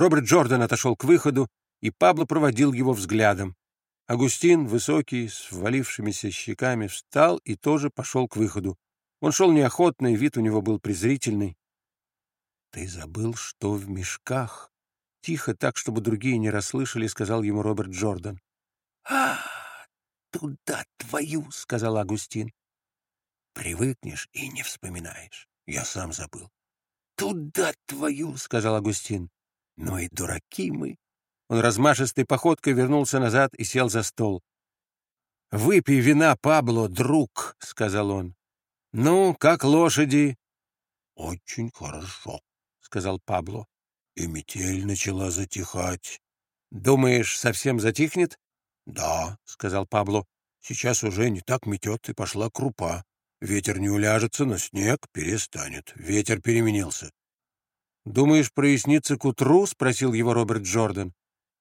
Роберт Джордан отошел к выходу, и Пабло проводил его взглядом. Агустин, высокий, с валившимися щеками, встал и тоже пошел к выходу. Он шел неохотно, и вид у него был презрительный. — Ты забыл, что в мешках? — тихо, так, чтобы другие не расслышали, — сказал ему Роберт Джордан. — А, туда твою, — сказал Агустин. — Привыкнешь и не вспоминаешь. Я сам забыл. — Туда твою, — сказал Агустин. — Ну и дураки мы. Он размашистой походкой вернулся назад и сел за стол. «Выпей вина, Пабло, друг», — сказал он. «Ну, как лошади?» «Очень хорошо», — сказал Пабло. «И метель начала затихать». «Думаешь, совсем затихнет?» «Да», — сказал Пабло. «Сейчас уже не так метет, и пошла крупа. Ветер не уляжется, но снег перестанет. Ветер переменился». «Думаешь, прояснится к утру?» — спросил его Роберт Джордан.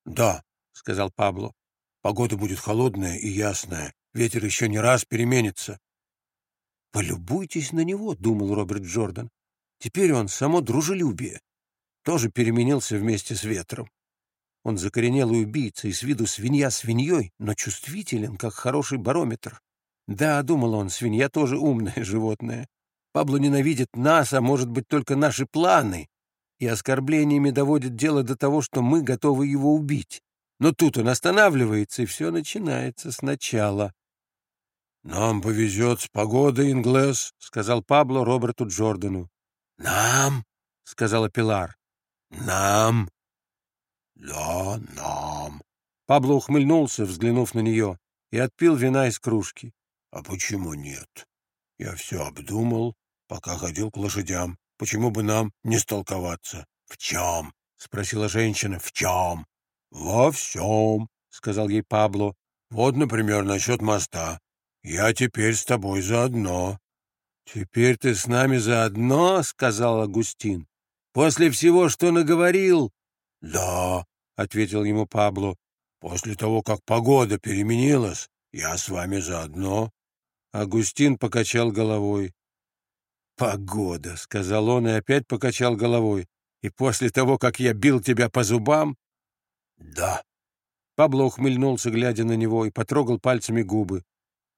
«Да», — сказал Пабло. «Погода будет холодная и ясная. Ветер еще не раз переменится». «Полюбуйтесь на него», — думал Роберт Джордан. «Теперь он само дружелюбие. Тоже переменился вместе с ветром. Он закоренелый убийца и с виду свинья свиньей, но чувствителен, как хороший барометр. Да, думал он, свинья тоже умное животное. Пабло ненавидит нас, а может быть только наши планы, и оскорблениями доводит дело до того, что мы готовы его убить. Но тут он останавливается, и все начинается сначала. — Нам повезет с погодой, Инглес, — сказал Пабло Роберту Джордану. — Нам? — сказала Пилар. — Нам? — Да, нам. Пабло ухмыльнулся, взглянув на нее, и отпил вина из кружки. — А почему нет? Я все обдумал, пока ходил к лошадям. Почему бы нам не столковаться? — В чем? — спросила женщина. — В чем? — Во всем, — сказал ей Пабло. — Вот, например, насчет моста. Я теперь с тобой заодно. — Теперь ты с нами заодно, — сказал Агустин. — После всего, что наговорил? — Да, — ответил ему Пабло. — После того, как погода переменилась, я с вами заодно. Агустин покачал головой. «Погода», — сказал он и опять покачал головой. «И после того, как я бил тебя по зубам...» «Да». Пабло ухмыльнулся, глядя на него, и потрогал пальцами губы.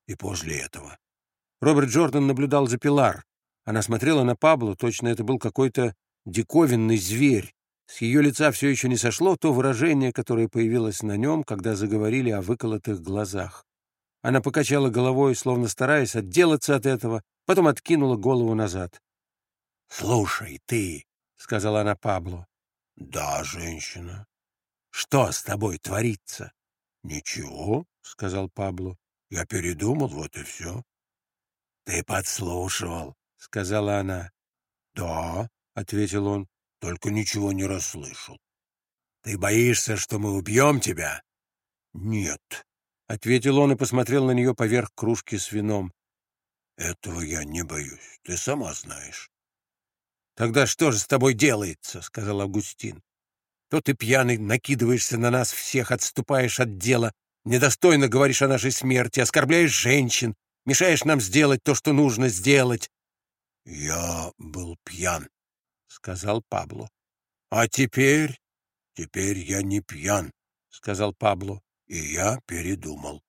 «И после этого...» Роберт Джордан наблюдал за Пилар. Она смотрела на Пабло, точно это был какой-то диковинный зверь. С ее лица все еще не сошло то выражение, которое появилось на нем, когда заговорили о выколотых глазах. Она покачала головой, словно стараясь отделаться от этого, потом откинула голову назад. — Слушай, ты, — сказала она Пабло. — Да, женщина. — Что с тобой творится? — Ничего, — сказал Пабло. — Я передумал, вот и все. — Ты подслушивал, — сказала она. — Да, — ответил он, — только ничего не расслышал. — Ты боишься, что мы убьем тебя? — Нет, — ответил он и посмотрел на нее поверх кружки с вином. Этого я не боюсь, ты сама знаешь. Тогда что же с тобой делается, сказал Августин. То ты пьяный накидываешься на нас всех, отступаешь от дела, недостойно говоришь о нашей смерти, оскорбляешь женщин, мешаешь нам сделать то, что нужно сделать. Я был пьян, сказал Пабло. А теперь? Теперь я не пьян, сказал Пабло, и я передумал.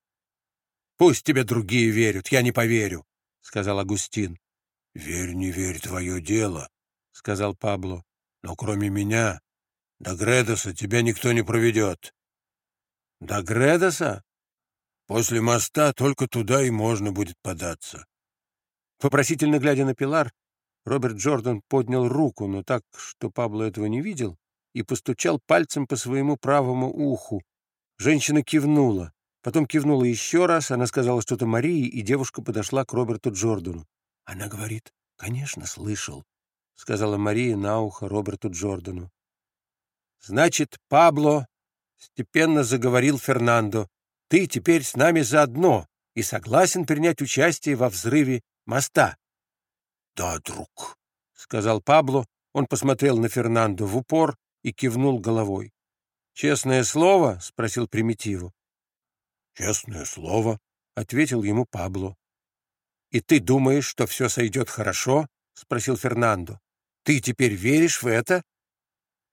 Пусть тебе другие верят, я не поверю. — сказал Агустин. — Верь, не верь, твое дело, — сказал Пабло. — Но кроме меня, до Гредоса тебя никто не проведет. — До Гредоса? После моста только туда и можно будет податься. Вопросительно глядя на Пилар, Роберт Джордан поднял руку, но так, что Пабло этого не видел, и постучал пальцем по своему правому уху. Женщина кивнула. Потом кивнула еще раз, она сказала что-то Марии, и девушка подошла к Роберту Джордану. Она говорит, «Конечно, слышал», — сказала Мария на ухо Роберту Джордану. «Значит, Пабло», — степенно заговорил Фернандо, «ты теперь с нами заодно и согласен принять участие во взрыве моста». «Да, друг», — сказал Пабло. Он посмотрел на Фернандо в упор и кивнул головой. «Честное слово?» — спросил Примитиву. «Честное слово», — ответил ему Пабло. «И ты думаешь, что все сойдет хорошо?» — спросил Фернандо. «Ты теперь веришь в это?»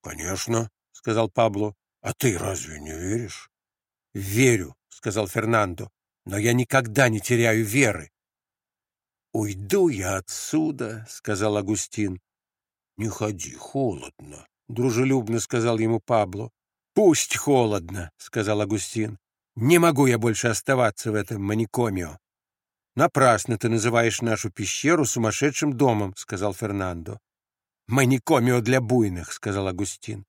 «Конечно», — сказал Пабло. «А ты разве не веришь?» «Верю», — сказал Фернандо, — «но я никогда не теряю веры». «Уйду я отсюда», — сказал Агустин. «Не ходи, холодно», — дружелюбно сказал ему Пабло. «Пусть холодно», — сказал Агустин. «Не могу я больше оставаться в этом маникомио». «Напрасно ты называешь нашу пещеру сумасшедшим домом», — сказал Фернандо. «Маникомио для буйных», — сказал Агустин.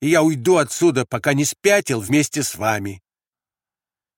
«И я уйду отсюда, пока не спятил вместе с вами».